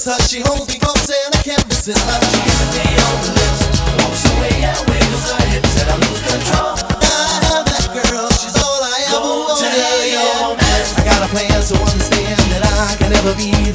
kiss her, she holds me close and I can't resist her. She kisses me on the lips, walks away and wiggles her hips, and I lose control. I have that girl, she's all I ever wanted. I got a plan, so understand that I can never be